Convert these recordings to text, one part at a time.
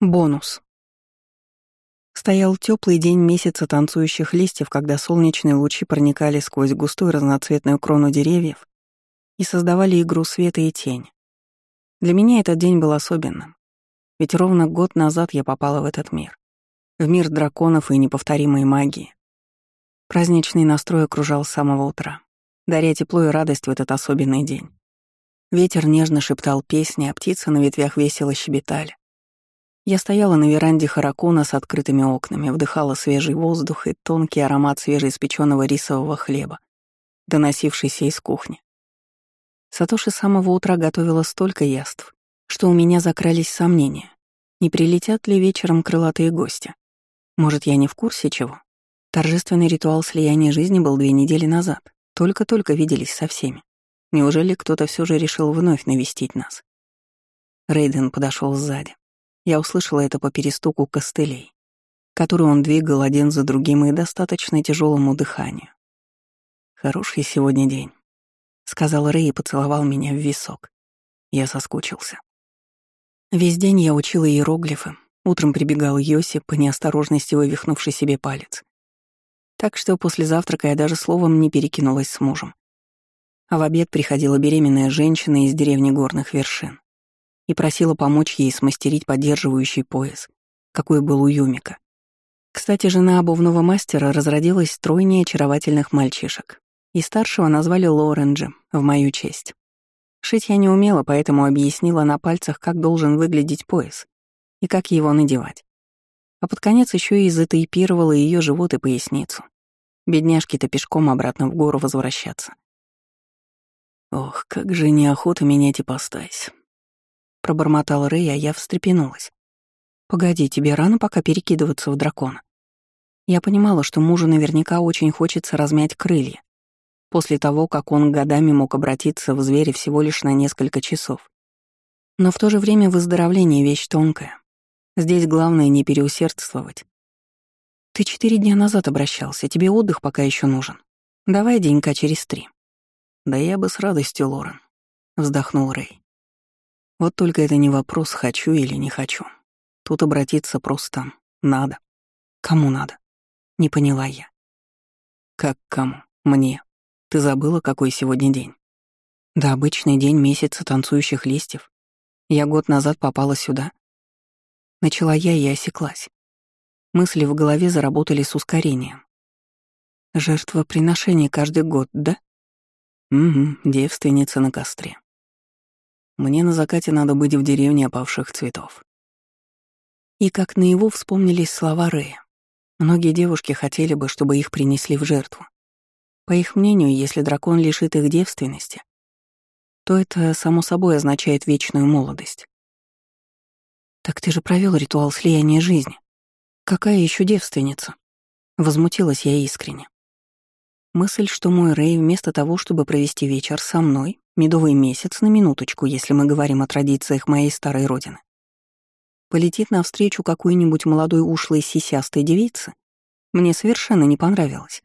Бонус. Стоял теплый день месяца танцующих листьев, когда солнечные лучи проникали сквозь густую разноцветную крону деревьев и создавали игру света и тени. Для меня этот день был особенным, ведь ровно год назад я попала в этот мир. В мир драконов и неповторимой магии. Праздничный настрой окружал с самого утра, даря тепло и радость в этот особенный день. Ветер нежно шептал песни, а птицы на ветвях весело щебетали. Я стояла на веранде Харакуна с открытыми окнами, вдыхала свежий воздух и тонкий аромат свежеиспеченного рисового хлеба, доносившийся из кухни. Сатоши с самого утра готовила столько яств, что у меня закрались сомнения, не прилетят ли вечером крылатые гости. Может, я не в курсе чего? Торжественный ритуал слияния жизни был две недели назад, только-только виделись со всеми. Неужели кто-то все же решил вновь навестить нас? Рейден подошел сзади. Я услышала это по перестуку костылей, которые он двигал один за другим и достаточно тяжелому дыханию. «Хороший сегодня день», — сказал Рэй и поцеловал меня в висок. Я соскучился. Весь день я учила иероглифы, утром прибегал Йоси по неосторожности вывихнувший себе палец. Так что после завтрака я даже словом не перекинулась с мужем. А в обед приходила беременная женщина из деревни горных вершин и просила помочь ей смастерить поддерживающий пояс, какой был у Юмика. Кстати, жена обувного мастера разродилась с тройней очаровательных мальчишек, и старшего назвали Лоренджем в мою честь. Шить я не умела, поэтому объяснила на пальцах, как должен выглядеть пояс и как его надевать. А под конец еще и затейпировала ее живот и поясницу. Бедняжки-то пешком обратно в гору возвращаться. Ох, как же неохота менять ипостась. Пробормотал Рэй, а я встрепенулась. «Погоди, тебе рано пока перекидываться в дракона». Я понимала, что мужу наверняка очень хочется размять крылья, после того, как он годами мог обратиться в зверя всего лишь на несколько часов. Но в то же время выздоровление — вещь тонкая. Здесь главное не переусердствовать. Ты четыре дня назад обращался, тебе отдых пока еще нужен. Давай денька через три. Да я бы с радостью, Лорен, вздохнул Рэй. Вот только это не вопрос, хочу или не хочу. Тут обратиться просто надо. Кому надо? Не поняла я. Как кому? Мне. Ты забыла, какой сегодня день? Да, обычный день месяца танцующих листьев. Я год назад попала сюда. Начала я и осеклась. Мысли в голове заработали с ускорением. Жертвоприношение каждый год, да? Угу, девственница на костре. Мне на закате надо быть в деревне опавших цветов. И как наяву вспомнились слова Рэя. Многие девушки хотели бы, чтобы их принесли в жертву. По их мнению, если дракон лишит их девственности, то это, само собой, означает вечную молодость. «Так ты же провел ритуал слияния жизни. Какая еще девственница?» Возмутилась я искренне. Мысль, что мой Рэй вместо того, чтобы провести вечер со мной, медовый месяц на минуточку, если мы говорим о традициях моей старой родины, полетит навстречу какой-нибудь молодой ушлой сисястой девице, мне совершенно не понравилось.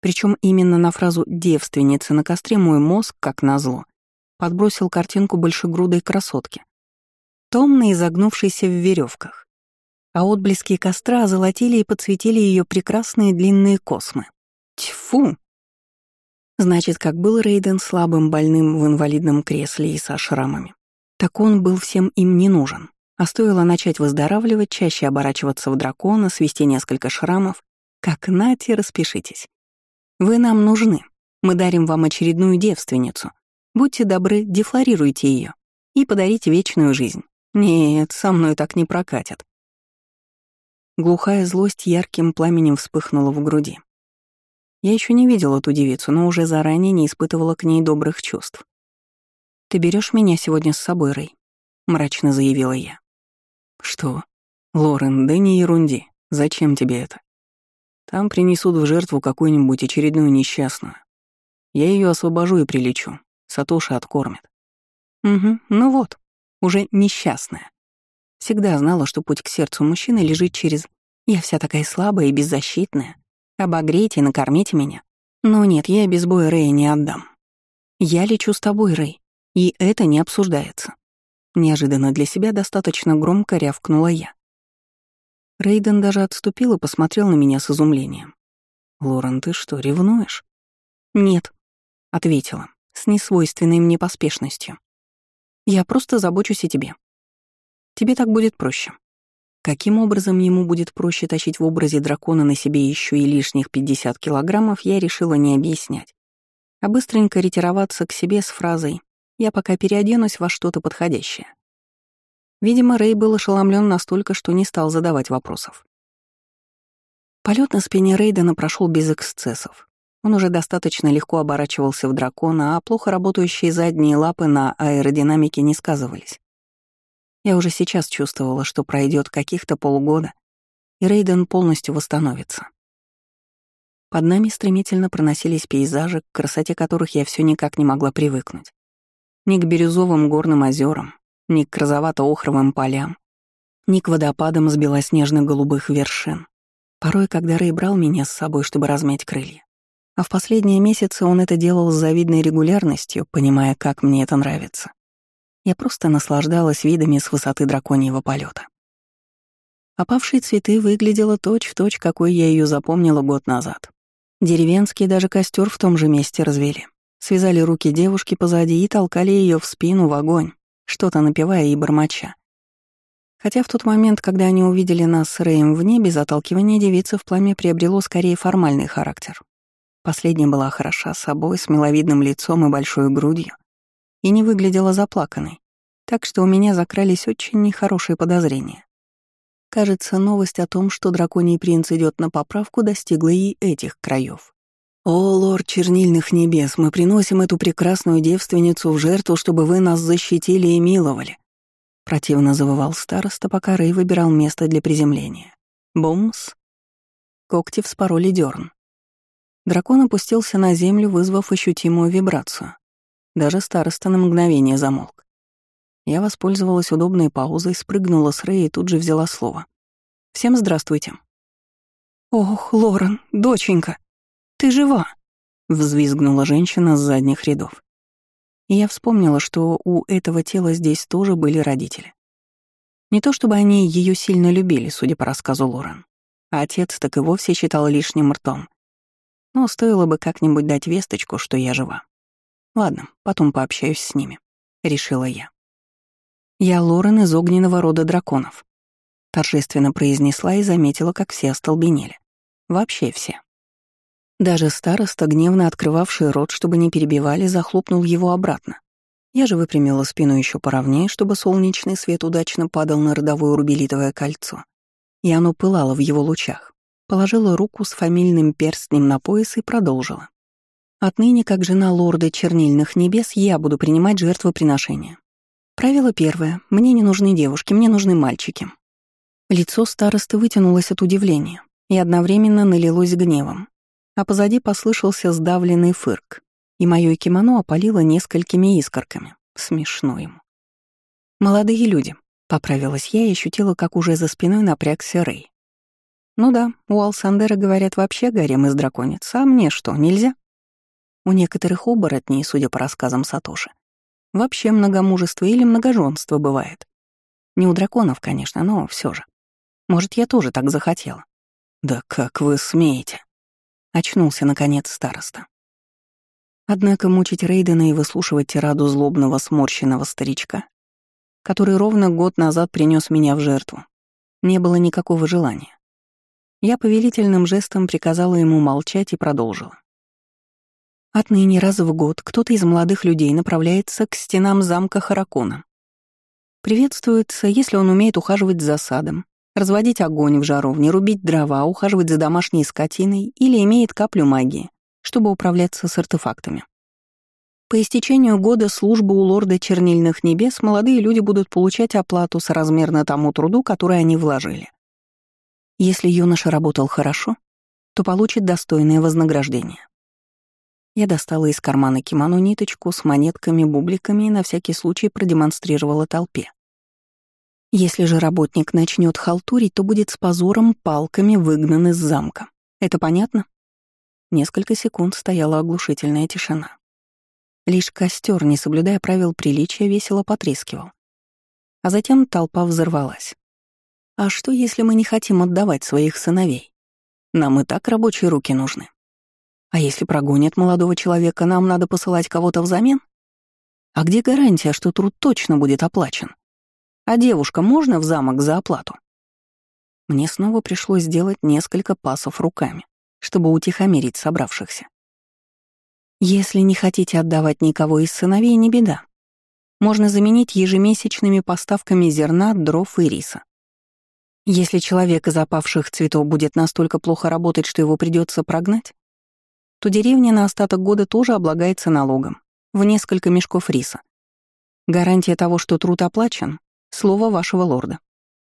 Причем именно на фразу «девственница на костре» мой мозг, как назло, подбросил картинку большегрудой красотки, томно изогнувшейся в веревках, а отблески костра озолотили и подсветили ее прекрасные длинные космы. Тьфу! Значит, как был Рейден слабым, больным в инвалидном кресле и со шрамами, так он был всем им не нужен. А стоило начать выздоравливать, чаще оборачиваться в дракона, свести несколько шрамов, как нате, распишитесь. Вы нам нужны. Мы дарим вам очередную девственницу. Будьте добры, дефлорируйте ее и подарите вечную жизнь. Нет, со мной так не прокатят. Глухая злость ярким пламенем вспыхнула в груди. Я еще не видела эту девицу, но уже заранее не испытывала к ней добрых чувств. «Ты берешь меня сегодня с собой, Рэй?» — мрачно заявила я. «Что? Лорен, да не ерунди. Зачем тебе это? Там принесут в жертву какую-нибудь очередную несчастную. Я ее освобожу и прилечу. Сатоши откормит». «Угу, ну вот, уже несчастная. Всегда знала, что путь к сердцу мужчины лежит через «я вся такая слабая и беззащитная, Обогрейте и накормите меня. Но нет, я без боя Рэя не отдам. Я лечу с тобой, Рэй, и это не обсуждается. Неожиданно для себя достаточно громко рявкнула я. Рейден даже отступил и посмотрел на меня с изумлением. «Лорен, ты что, ревнуешь?» «Нет», — ответила, с несвойственной мне поспешностью. «Я просто забочусь о тебе. Тебе так будет проще». Каким образом ему будет проще тащить в образе дракона на себе еще и лишних 50 килограммов, я решила не объяснять, а быстренько ретироваться к себе с фразой «я пока переоденусь во что-то подходящее». Видимо, Рэй был ошеломлен настолько, что не стал задавать вопросов. Полет на спине Рейдена прошел без эксцессов. Он уже достаточно легко оборачивался в дракона, а плохо работающие задние лапы на аэродинамике не сказывались. Я уже сейчас чувствовала, что пройдет каких-то полгода, и Рейден полностью восстановится. Под нами стремительно проносились пейзажи, к красоте которых я все никак не могла привыкнуть. Ни к бирюзовым горным озерам, ни к розовато-охровым полям, ни к водопадам с белоснежно-голубых вершин. Порой, когда Рэй брал меня с собой, чтобы размять крылья, а в последние месяцы он это делал с завидной регулярностью, понимая, как мне это нравится. Я просто наслаждалась видами с высоты драконьего полета. Опавшие цветы выглядела точь-в-точь, точь, какой я ее запомнила год назад. Деревенские даже костер в том же месте развели. Связали руки девушки позади и толкали ее в спину в огонь, что-то напевая и бормоча. Хотя в тот момент, когда они увидели нас с Рэем в небе, заталкивание девицы в пламя приобрело скорее формальный характер. Последняя была хороша собой, с миловидным лицом и большой грудью, и не выглядела заплаканной, так что у меня закрались очень нехорошие подозрения. Кажется, новость о том, что драконий принц идет на поправку, достигла и этих краев. «О, лорд чернильных небес, мы приносим эту прекрасную девственницу в жертву, чтобы вы нас защитили и миловали», противно завывал староста, пока Рэй выбирал место для приземления. Бумс. Когти вспороли дерн. Дракон опустился на землю, вызвав ощутимую вибрацию. Даже староста на мгновение замолк. Я воспользовалась удобной паузой, спрыгнула с Рэя и тут же взяла слово. «Всем здравствуйте». «Ох, Лорен, доченька, ты жива!» — взвизгнула женщина с задних рядов. И я вспомнила, что у этого тела здесь тоже были родители. Не то чтобы они ее сильно любили, судя по рассказу Лорен. А отец так и вовсе считал лишним ртом. Но стоило бы как-нибудь дать весточку, что я жива. Ладно, потом пообщаюсь с ними, решила я. Я Лорен из огненного рода драконов. Торжественно произнесла и заметила, как все остолбенели. Вообще все. Даже староста, гневно открывавший рот, чтобы не перебивали, захлопнул его обратно. Я же выпрямила спину еще поровнее, чтобы солнечный свет удачно падал на родовое рубелитовое кольцо. И оно пылало в его лучах. Положила руку с фамильным перстнем на пояс и продолжила. Отныне, как жена лорда чернильных небес, я буду принимать жертвоприношения. Правило первое. Мне не нужны девушки, мне нужны мальчики. Лицо старосты вытянулось от удивления и одновременно налилось гневом. А позади послышался сдавленный фырк, и мое кимоно опалило несколькими искорками. Смешно ему. «Молодые люди», — поправилась я и ощутила, как уже за спиной напрягся Рэй. «Ну да, у Алсандера, говорят, вообще гарем из драконец, а мне что, нельзя?» У некоторых оборотней, судя по рассказам Сатоши, вообще многомужество или многоженство бывает. Не у драконов, конечно, но все же. Может, я тоже так захотела. «Да как вы смеете?» — очнулся, наконец, староста. Однако мучить Рейдена и выслушивать тираду злобного сморщенного старичка, который ровно год назад принес меня в жертву, не было никакого желания. Я повелительным жестом приказала ему молчать и продолжила. Отныне раз в год кто-то из молодых людей направляется к стенам замка Харакона. Приветствуется, если он умеет ухаживать за садом, разводить огонь в жаровне, рубить дрова, ухаживать за домашней скотиной или имеет каплю магии, чтобы управляться с артефактами. По истечению года службы у лорда Чернильных Небес молодые люди будут получать оплату соразмерно тому труду, который они вложили. Если юноша работал хорошо, то получит достойное вознаграждение. Я достала из кармана кимоно ниточку с монетками-бубликами и на всякий случай продемонстрировала толпе. Если же работник начнет халтурить, то будет с позором палками выгнан из замка. Это понятно? Несколько секунд стояла оглушительная тишина. Лишь костер, не соблюдая правил приличия, весело потрескивал. А затем толпа взорвалась. А что, если мы не хотим отдавать своих сыновей? Нам и так рабочие руки нужны. А если прогонят молодого человека, нам надо посылать кого-то взамен? А где гарантия, что труд точно будет оплачен? А девушка можно в замок за оплату? Мне снова пришлось сделать несколько пасов руками, чтобы утихомирить собравшихся. Если не хотите отдавать никого из сыновей, не беда. Можно заменить ежемесячными поставками зерна, дров и риса. Если человек из опавших цветов будет настолько плохо работать, что его придется прогнать, то деревня на остаток года тоже облагается налогом в несколько мешков риса. Гарантия того, что труд оплачен — слово вашего лорда.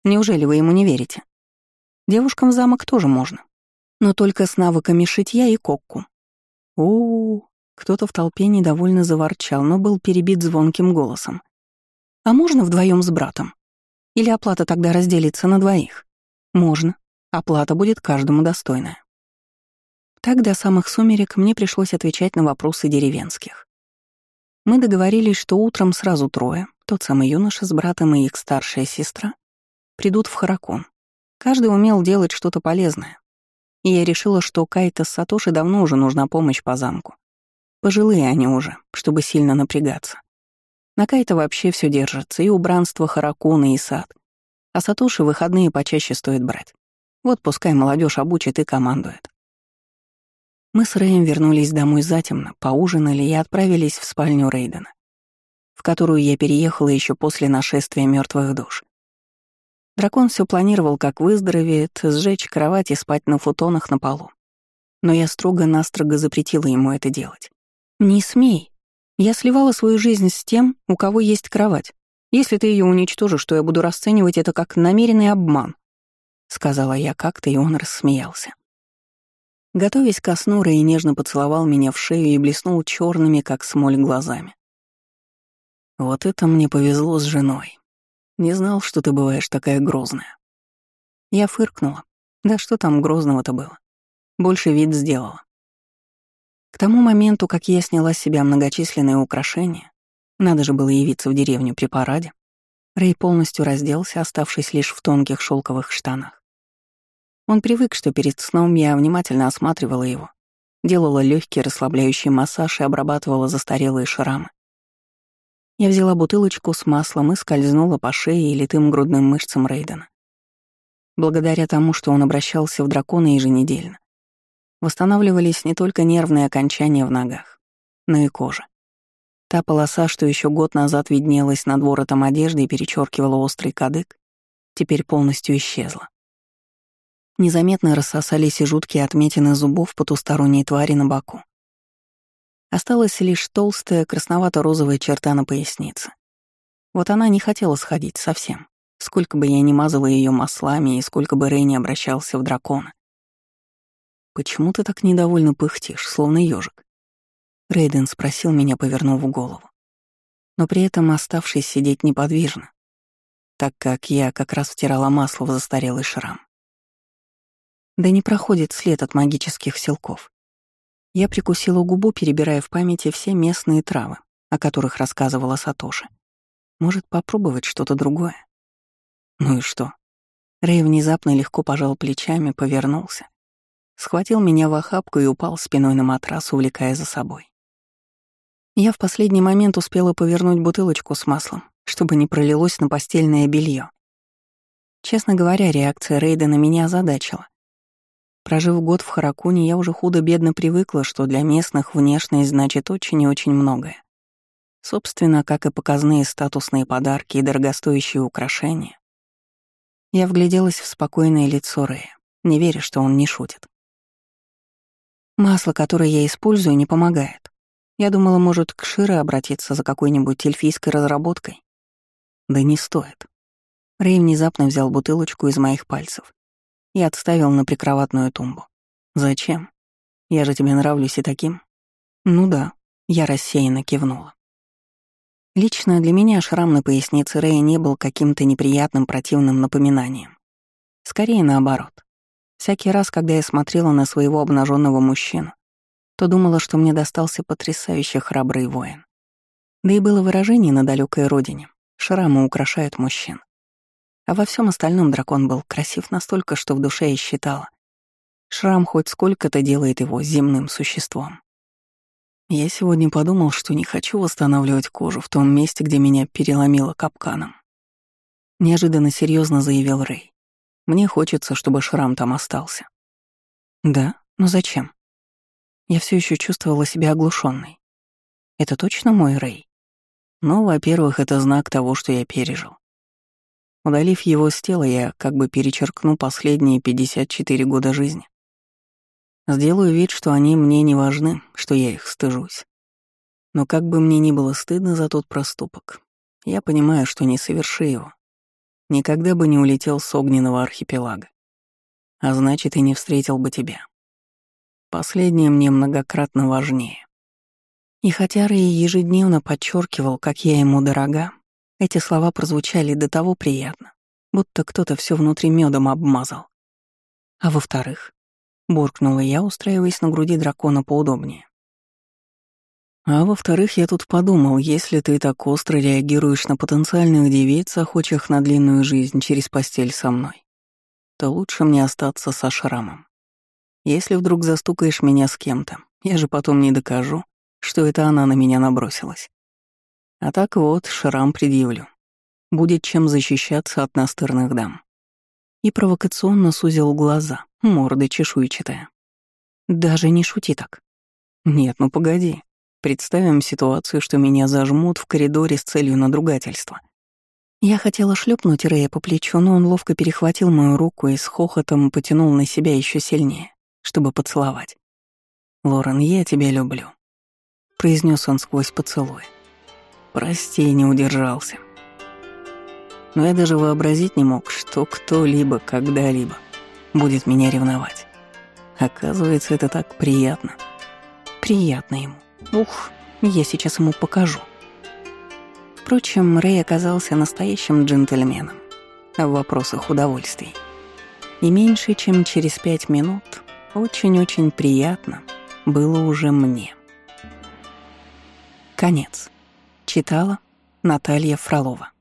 Неужели вы ему не верите? Девушкам в замок тоже можно. Но только с навыками шитья и кокку. О, -о, -о кто-то в толпе недовольно заворчал, но был перебит звонким голосом. «А можно вдвоем с братом?» Или оплата тогда разделится на двоих? Можно. Оплата будет каждому достойная. Так до самых сумерек мне пришлось отвечать на вопросы деревенских. Мы договорились, что утром сразу трое, тот самый юноша с братом и их старшая сестра, придут в Харакон. Каждый умел делать что-то полезное. И я решила, что Кайта с Сатоши давно уже нужна помощь по замку. Пожилые они уже, чтобы сильно напрягаться. На Кайта вообще все держится, и убранство Харакуна, и сад. А Сатоши выходные почаще стоит брать. Вот пускай молодежь обучит и командует. Мы с Рэем вернулись домой затемно, поужинали и отправились в спальню Рейдена, в которую я переехала еще после нашествия мертвых душ. Дракон все планировал, как выздоровеет, сжечь кровать и спать на футонах на полу. Но я строго-настрого запретила ему это делать. «Не смей», я сливала свою жизнь с тем, у кого есть кровать. Если ты ее уничтожишь, то я буду расценивать это как намеренный обман», — сказала я как-то, и он рассмеялся. Готовясь ко сну, Рэй нежно поцеловал меня в шею и блеснул черными, как смоль, глазами. «Вот это мне повезло с женой. Не знал, что ты бываешь такая грозная». Я фыркнула. Да что там грозного-то было? Больше вид сделала. К тому моменту, как я сняла с себя многочисленные украшения, надо же было явиться в деревню при параде, Рэй полностью разделся, оставшись лишь в тонких шелковых штанах. Он привык, что перед сном я внимательно осматривала его, делала легкий расслабляющий массаж и обрабатывала застарелые шрамы. Я взяла бутылочку с маслом и скользнула по шее и литым грудным мышцам Рейдена. Благодаря тому, что он обращался в дракона еженедельно, Восстанавливались не только нервные окончания в ногах, но и кожа. Та полоса, что еще год назад виднелась над воротом одежды и перечеркивала острый кадык, теперь полностью исчезла. Незаметно рассосались и жуткие отметины зубов потусторонней твари на боку. Осталась лишь толстая красновато-розовая черта на пояснице. Вот она не хотела сходить совсем. Сколько бы я ни мазала ее маслами и сколько бы Рэй не обращался в дракона. «Почему ты так недовольно пыхтишь, словно ежик? Рейден спросил меня, повернув голову. Но при этом оставшись сидеть неподвижно, так как я как раз втирала масло в застарелый шрам. Да не проходит след от магических силков. Я прикусила губу, перебирая в памяти все местные травы, о которых рассказывала Сатоши. Может, попробовать что-то другое? Ну и что? Рэй внезапно легко пожал плечами, повернулся схватил меня в охапку и упал спиной на матрас, увлекая за собой. Я в последний момент успела повернуть бутылочку с маслом, чтобы не пролилось на постельное белье. Честно говоря, реакция Рейда на меня озадачила. Прожив год в Харакуне, я уже худо-бедно привыкла, что для местных внешность значит очень и очень многое. Собственно, как и показные статусные подарки и дорогостоящие украшения. Я вгляделась в спокойное лицо Рэя, не веря, что он не шутит. Масло, которое я использую, не помогает. Я думала, может, к Шире обратиться за какой-нибудь эльфийской разработкой. Да не стоит. Рэй внезапно взял бутылочку из моих пальцев и отставил на прикроватную тумбу. «Зачем? Я же тебе нравлюсь и таким». «Ну да», — я рассеянно кивнула. Лично для меня шрам на пояснице Рэя не был каким-то неприятным противным напоминанием. Скорее наоборот. Всякий раз, когда я смотрела на своего обнаженного мужчину, то думала, что мне достался потрясающе храбрый воин. Да и было выражение на далекой родине, Шрамы украшают мужчин. А во всем остальном дракон был красив настолько, что в душе я считала. Шрам хоть сколько-то делает его земным существом. Я сегодня подумал, что не хочу восстанавливать кожу в том месте, где меня переломило капканом. Неожиданно серьезно заявил Рэй. Мне хочется, чтобы шрам там остался. Да, но зачем? Я все еще чувствовала себя оглушенной. Это точно мой Рэй? Ну, во-первых, это знак того, что я пережил. Удалив его с тела, я как бы перечеркну последние 54 года жизни. Сделаю вид, что они мне не важны, что я их стыжусь. Но как бы мне ни было стыдно за тот проступок, я понимаю, что не соверши его. Никогда бы не улетел с огненного архипелага. А значит, и не встретил бы тебя. Последнее мне многократно важнее. И хотя Рэй ежедневно подчеркивал, как я ему дорога, эти слова прозвучали до того приятно, будто кто-то все внутри медом обмазал. А во-вторых, буркнула я, устраиваясь на груди дракона поудобнее. А во-вторых, я тут подумал, если ты так остро реагируешь на потенциальных девиц, охочих на длинную жизнь через постель со мной, то лучше мне остаться со шрамом. Если вдруг застукаешь меня с кем-то, я же потом не докажу, что это она на меня набросилась. А так вот, шрам предъявлю. Будет чем защищаться от настырных дам. И провокационно сузил глаза, морда чешуйчатая. Даже не шути так. Нет, ну погоди. Представим ситуацию, что меня зажмут в коридоре с целью надругательства. Я хотела шлепнуть Рэя по плечу, но он ловко перехватил мою руку и с хохотом потянул на себя еще сильнее, чтобы поцеловать. «Лорен, я тебя люблю», — произнес он сквозь поцелуй. «Прости, не удержался». Но я даже вообразить не мог, что кто-либо когда-либо будет меня ревновать. Оказывается, это так приятно. Приятно ему. Ух, я сейчас ему покажу. Впрочем, Рэй оказался настоящим джентльменом в вопросах удовольствий. И меньше чем через пять минут очень-очень приятно было уже мне. Конец. Читала Наталья Фролова.